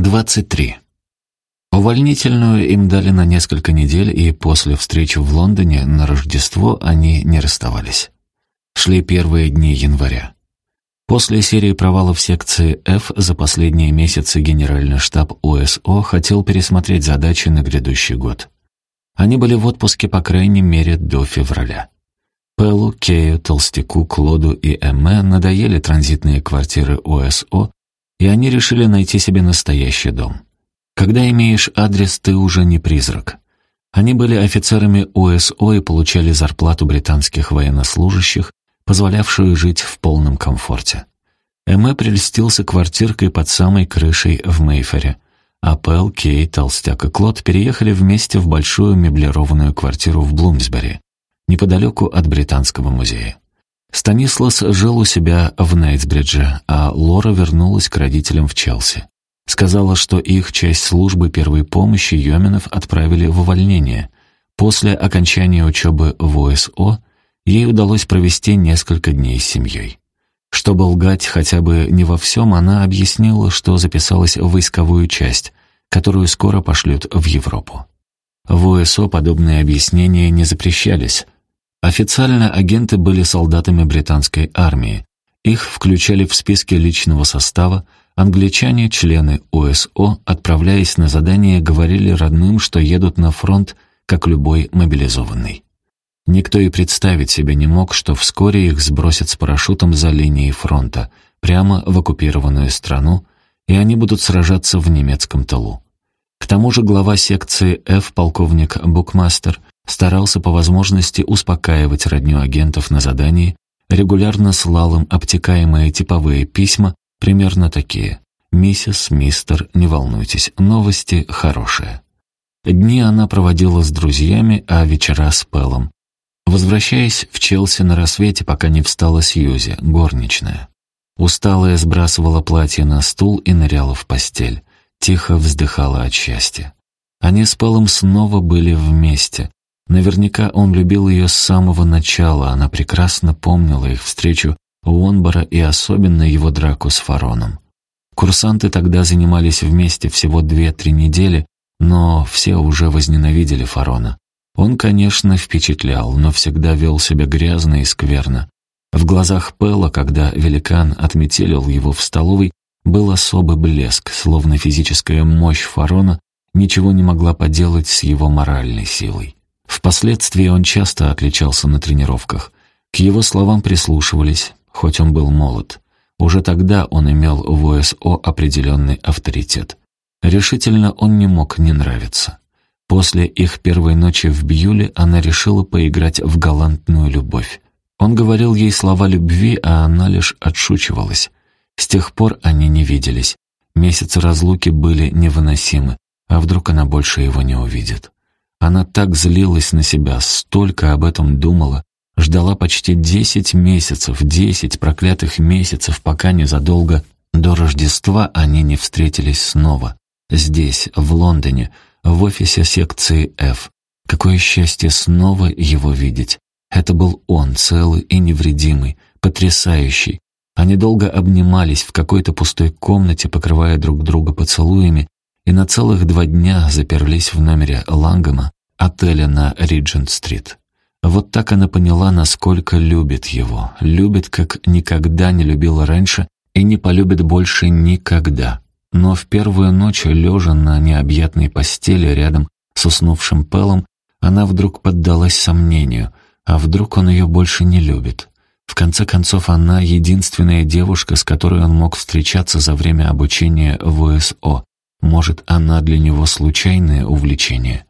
23. Увольнительную им дали на несколько недель, и после встречи в Лондоне на Рождество они не расставались. Шли первые дни января. После серии провалов секции F за последние месяцы генеральный штаб ОСО хотел пересмотреть задачи на грядущий год. Они были в отпуске по крайней мере до февраля. Пеллу, Кею, Толстяку, Клоду и Эмме надоели транзитные квартиры ОСО, и они решили найти себе настоящий дом. Когда имеешь адрес, ты уже не призрак. Они были офицерами ОСО и получали зарплату британских военнослужащих, позволявшую жить в полном комфорте. Эмме прельстился квартиркой под самой крышей в Мейфере, а Пэл, Кей, Толстяк и Клод переехали вместе в большую меблированную квартиру в Блумсбери, неподалеку от Британского музея. Станислас жил у себя в Найтсбридже, а Лора вернулась к родителям в Челси. Сказала, что их часть службы первой помощи Йоминов отправили в увольнение. После окончания учебы в ОСО ей удалось провести несколько дней с семьей. Чтобы лгать хотя бы не во всем, она объяснила, что записалась в войсковую часть, которую скоро пошлют в Европу. В ОСО подобные объяснения не запрещались. Официально агенты были солдатами британской армии. Их включали в списки личного состава, англичане, члены ОСО, отправляясь на задание, говорили родным, что едут на фронт, как любой мобилизованный. Никто и представить себе не мог, что вскоре их сбросят с парашютом за линией фронта, прямо в оккупированную страну, и они будут сражаться в немецком тылу. К тому же глава секции F, полковник Букмастер, старался по возможности успокаивать родню агентов на задании, регулярно слал им обтекаемые типовые письма, примерно такие «Миссис, мистер, не волнуйтесь, новости хорошие». Дни она проводила с друзьями, а вечера с Пелом. Возвращаясь в Челси на рассвете, пока не встала Сьюзи, горничная. Усталая сбрасывала платье на стул и ныряла в постель. Тихо вздыхала от счастья. Они с Пэлом снова были вместе. Наверняка он любил ее с самого начала, она прекрасно помнила их встречу у Онбора и особенно его драку с Фароном. Курсанты тогда занимались вместе всего две-три недели, но все уже возненавидели Фарона. Он, конечно, впечатлял, но всегда вел себя грязно и скверно. В глазах Пэла, когда великан отметелил его в столовой, был особый блеск, словно физическая мощь Фарона ничего не могла поделать с его моральной силой. Впоследствии он часто отличался на тренировках. К его словам прислушивались, хоть он был молод. Уже тогда он имел в ОСО определенный авторитет. Решительно он не мог не нравиться. После их первой ночи в Бьюле она решила поиграть в галантную любовь. Он говорил ей слова любви, а она лишь отшучивалась. С тех пор они не виделись. Месяцы разлуки были невыносимы, а вдруг она больше его не увидит. Она так злилась на себя, столько об этом думала, ждала почти десять месяцев, десять проклятых месяцев, пока незадолго до Рождества они не встретились снова. Здесь, в Лондоне, в офисе секции F. Какое счастье снова его видеть. Это был он, целый и невредимый, потрясающий. Они долго обнимались в какой-то пустой комнате, покрывая друг друга поцелуями, и на целых два дня заперлись в номере Лангома, отеля на Риджент-стрит. Вот так она поняла, насколько любит его, любит, как никогда не любила раньше и не полюбит больше никогда. Но в первую ночь, лежа на необъятной постели рядом с уснувшим Пелом, она вдруг поддалась сомнению, а вдруг он ее больше не любит. В конце концов, она единственная девушка, с которой он мог встречаться за время обучения в УСО. Может, она для него случайное увлечение.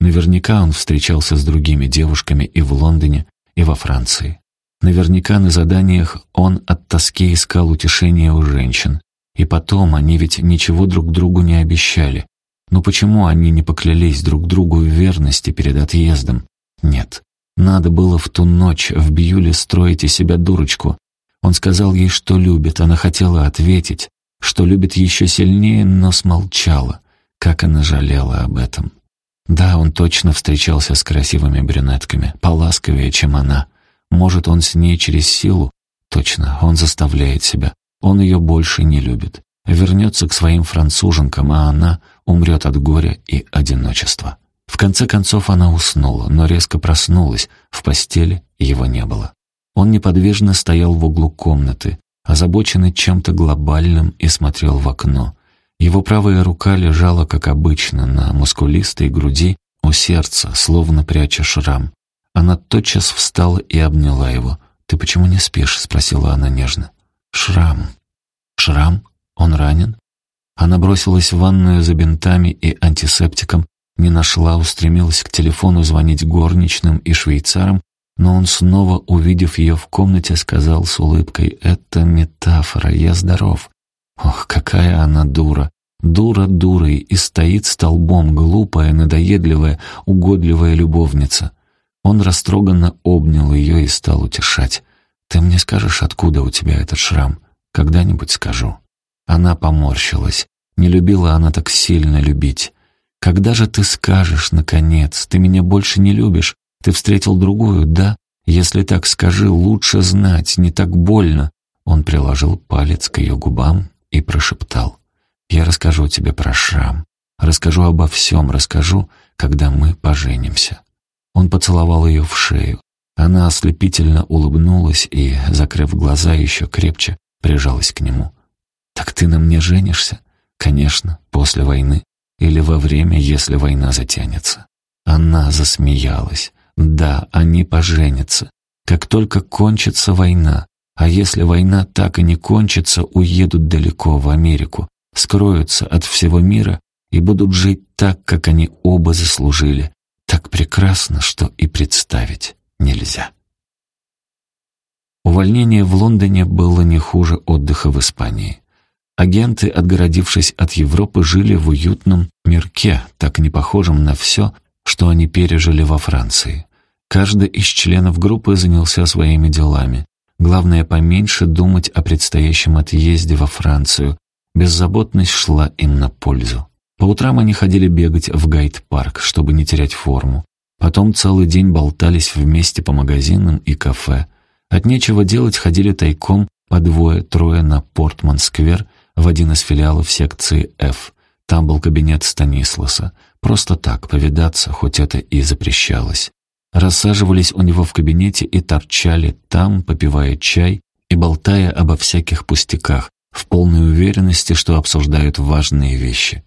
Наверняка он встречался с другими девушками и в Лондоне, и во Франции. Наверняка на заданиях он от тоски искал утешения у женщин, и потом, они ведь ничего друг другу не обещали. Но почему они не поклялись друг другу в верности перед отъездом? Нет. Надо было в ту ночь в Бьюле строить из себя дурочку. Он сказал ей, что любит, она хотела ответить, что любит еще сильнее, но смолчала. Как она жалела об этом. Да, он точно встречался с красивыми брюнетками, поласковее, чем она. Может, он с ней через силу? Точно, он заставляет себя. Он ее больше не любит. вернется к своим француженкам, а она умрет от горя и одиночества. В конце концов она уснула, но резко проснулась, в постели его не было. Он неподвижно стоял в углу комнаты, озабоченный чем-то глобальным и смотрел в окно. Его правая рука лежала, как обычно, на мускулистой груди у сердца, словно пряча шрам. Она тотчас встала и обняла его. «Ты почему не спишь?» — спросила она нежно. «Шрам». «Шрам? Он ранен?» Она бросилась в ванную за бинтами и антисептиком, не нашла, устремилась к телефону звонить горничным и швейцарам, но он снова, увидев ее в комнате, сказал с улыбкой, «Это метафора, я здоров». Ох, какая она дура! Дура дурой и стоит столбом, глупая, надоедливая, угодливая любовница. Он растроганно обнял ее и стал утешать. «Ты мне скажешь, откуда у тебя этот шрам? Когда-нибудь скажу». Она поморщилась. Не любила она так сильно любить. «Когда же ты скажешь, наконец? Ты меня больше не любишь? Ты встретил другую, да? Если так скажи, лучше знать, не так больно». Он приложил палец к ее губам и прошептал. «Я расскажу тебе про шрам. Расскажу обо всем, расскажу, когда мы поженимся». Он поцеловал ее в шею. Она ослепительно улыбнулась и, закрыв глаза еще крепче, прижалась к нему. «Так ты на мне женишься?» «Конечно, после войны. Или во время, если война затянется». Она засмеялась. «Да, они поженятся. Как только кончится война. А если война так и не кончится, уедут далеко в Америку, скроются от всего мира и будут жить так, как они оба заслужили, так прекрасно, что и представить нельзя. Увольнение в Лондоне было не хуже отдыха в Испании. Агенты, отгородившись от Европы, жили в уютном мирке, так не похожем на все, что они пережили во Франции. Каждый из членов группы занялся своими делами. Главное, поменьше думать о предстоящем отъезде во Францию. Беззаботность шла им на пользу. По утрам они ходили бегать в гайд-парк, чтобы не терять форму. Потом целый день болтались вместе по магазинам и кафе. От нечего делать ходили тайком по двое-трое на Портман-сквер в один из филиалов секции F. Там был кабинет Станисласа. Просто так, повидаться, хоть это и запрещалось. Рассаживались у него в кабинете и торчали там, попивая чай и болтая обо всяких пустяках, в полной уверенности, что обсуждают важные вещи.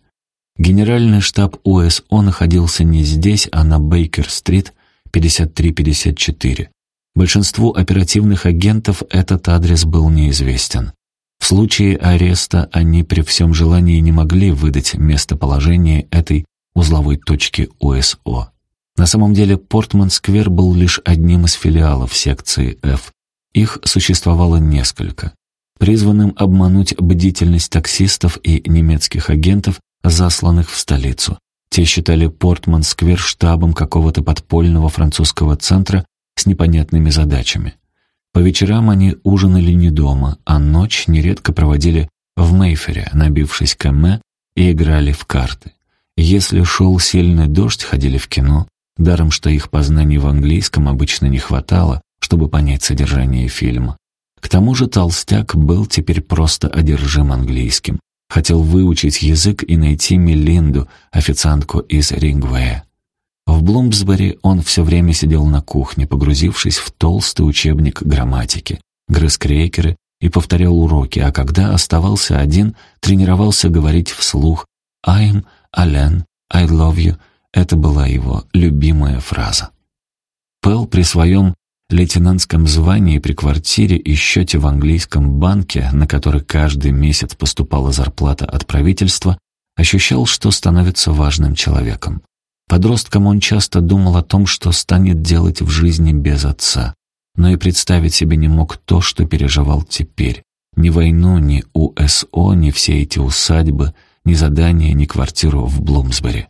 Генеральный штаб УСО находился не здесь, а на Бейкер-стрит, 5354. Большинству оперативных агентов этот адрес был неизвестен. В случае ареста они при всем желании не могли выдать местоположение этой узловой точки УСО. На самом деле Портман-сквер был лишь одним из филиалов секции F. Их существовало несколько. Призванным обмануть бдительность таксистов и немецких агентов, засланных в столицу. Те считали Портман-сквер штабом какого-то подпольного французского центра с непонятными задачами. По вечерам они ужинали не дома, а ночь нередко проводили в Мейфере, набившись к Эмме, и играли в карты. Если шел сильный дождь, ходили в кино, даром что их познаний в английском обычно не хватало, чтобы понять содержание фильма. К тому же толстяк был теперь просто одержим английским, Хотел выучить язык и найти Мелинду, официантку из Рингвея. В Блумсбери он все время сидел на кухне, погрузившись в толстый учебник грамматики, грыз крекеры и повторял уроки, а когда оставался один, тренировался говорить вслух «I'm Ален, I love you» — это была его любимая фраза. Пэл при своем лейтенантском звании при квартире и счете в английском банке, на который каждый месяц поступала зарплата от правительства, ощущал, что становится важным человеком. Подростком он часто думал о том, что станет делать в жизни без отца, но и представить себе не мог то, что переживал теперь. Ни войну, ни УСО, ни все эти усадьбы, ни задания, ни квартиру в Блумсбери.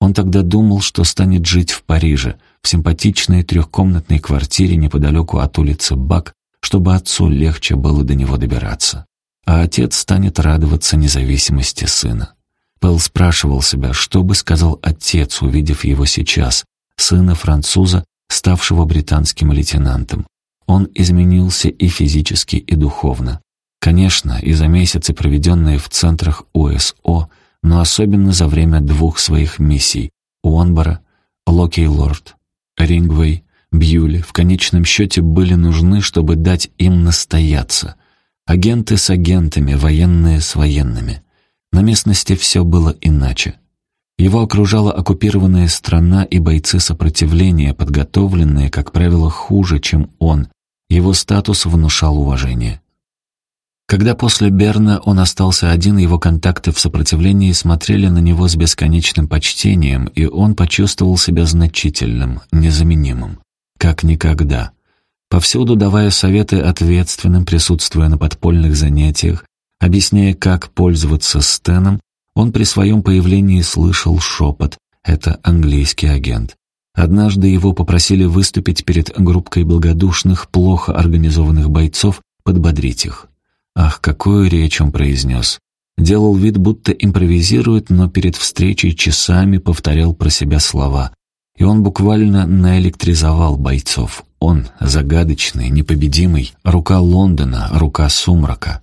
Он тогда думал, что станет жить в Париже, в симпатичной трехкомнатной квартире неподалеку от улицы Бак, чтобы отцу легче было до него добираться. А отец станет радоваться независимости сына. Пэл спрашивал себя, что бы сказал отец, увидев его сейчас, сына француза, ставшего британским лейтенантом. Он изменился и физически, и духовно. Конечно, и за месяцы, проведенные в центрах ОСО, но особенно за время двух своих миссий — Уонбора, Локей-Лорд, Рингвей, Бьюли в конечном счете были нужны, чтобы дать им настояться. Агенты с агентами, военные с военными. На местности все было иначе. Его окружала оккупированная страна и бойцы сопротивления, подготовленные, как правило, хуже, чем он. Его статус внушал уважение. Когда после Берна он остался один, его контакты в сопротивлении смотрели на него с бесконечным почтением, и он почувствовал себя значительным, незаменимым. Как никогда. Повсюду давая советы ответственным, присутствуя на подпольных занятиях, объясняя, как пользоваться стеном, он при своем появлении слышал шепот «это английский агент». Однажды его попросили выступить перед группкой благодушных, плохо организованных бойцов, подбодрить их. Ах, какую речь он произнес. Делал вид, будто импровизирует, но перед встречей часами повторял про себя слова. И он буквально наэлектризовал бойцов. Он, загадочный, непобедимый, рука Лондона, рука сумрака.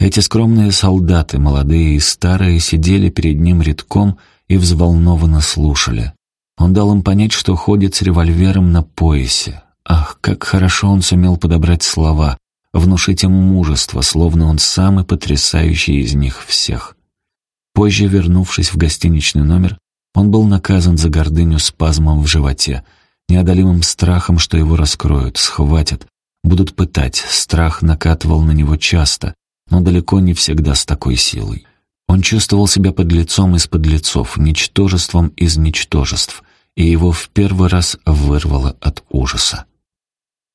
Эти скромные солдаты, молодые и старые, сидели перед ним редком и взволнованно слушали. Он дал им понять, что ходит с револьвером на поясе. Ах, как хорошо он сумел подобрать слова, внушить им мужество, словно он самый потрясающий из них всех. Позже, вернувшись в гостиничный номер, он был наказан за гордыню спазмом в животе, неодолимым страхом, что его раскроют, схватят, будут пытать. Страх накатывал на него часто, но далеко не всегда с такой силой. Он чувствовал себя подлецом из подлецов, ничтожеством из ничтожеств, и его в первый раз вырвало от ужаса.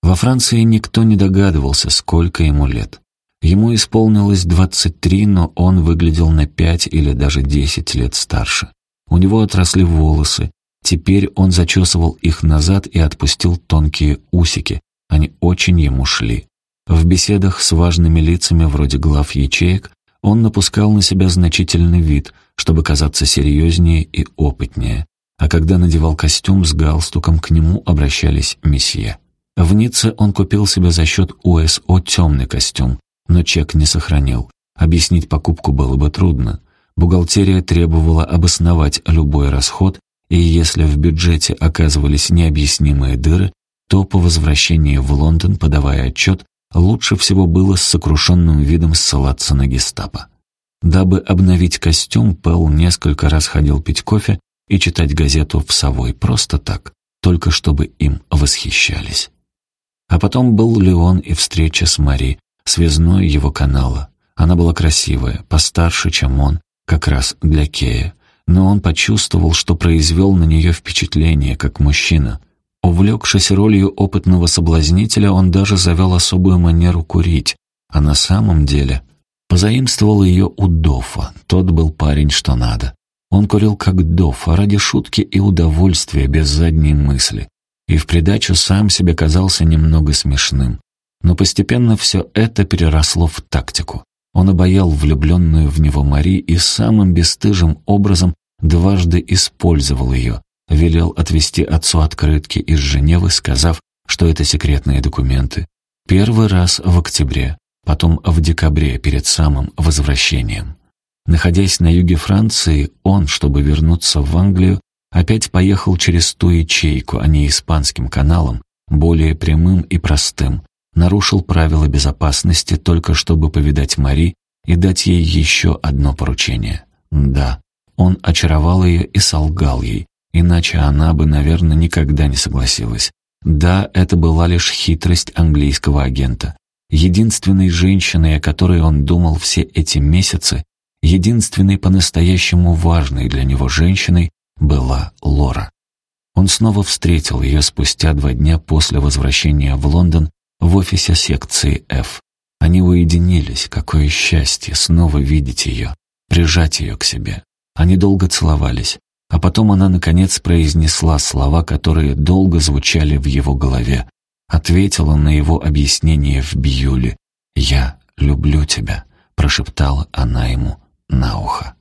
Во Франции никто не догадывался, сколько ему лет. Ему исполнилось 23, но он выглядел на 5 или даже 10 лет старше. У него отросли волосы, теперь он зачесывал их назад и отпустил тонкие усики, они очень ему шли. В беседах с важными лицами вроде глав ячеек он напускал на себя значительный вид, чтобы казаться серьезнее и опытнее, а когда надевал костюм с галстуком, к нему обращались месье. В Ницце он купил себе за счет УСО темный костюм, но чек не сохранил. Объяснить покупку было бы трудно. Бухгалтерия требовала обосновать любой расход, и если в бюджете оказывались необъяснимые дыры, то по возвращении в Лондон, подавая отчет, лучше всего было с сокрушенным видом ссылаться на гестапо. Дабы обновить костюм, Пэл несколько раз ходил пить кофе и читать газету в «Совой» просто так, только чтобы им восхищались. А потом был Леон и встреча с Мари, связной его канала. Она была красивая, постарше, чем он, как раз для Кея. Но он почувствовал, что произвел на нее впечатление, как мужчина. Увлекшись ролью опытного соблазнителя, он даже завел особую манеру курить, а на самом деле позаимствовал ее у Дофа. Тот был парень, что надо. Он курил как Доф, ради шутки и удовольствия, без задней мысли и в придачу сам себе казался немного смешным. Но постепенно все это переросло в тактику. Он обаял влюбленную в него Мари и самым бесстыжим образом дважды использовал ее, велел отвезти отцу открытки из Женевы, сказав, что это секретные документы. Первый раз в октябре, потом в декабре, перед самым возвращением. Находясь на юге Франции, он, чтобы вернуться в Англию, опять поехал через ту ячейку, а не испанским каналом, более прямым и простым, нарушил правила безопасности только чтобы повидать Мари и дать ей еще одно поручение. Да, он очаровал ее и солгал ей, иначе она бы, наверное, никогда не согласилась. Да, это была лишь хитрость английского агента. Единственной женщиной, о которой он думал все эти месяцы, единственной по-настоящему важной для него женщиной, была Лора. Он снова встретил ее спустя два дня после возвращения в Лондон в офисе секции F. Они уединились, какое счастье снова видеть ее, прижать ее к себе. Они долго целовались, а потом она, наконец, произнесла слова, которые долго звучали в его голове, ответила на его объяснение в Бьюле. «Я люблю тебя», — прошептала она ему на ухо.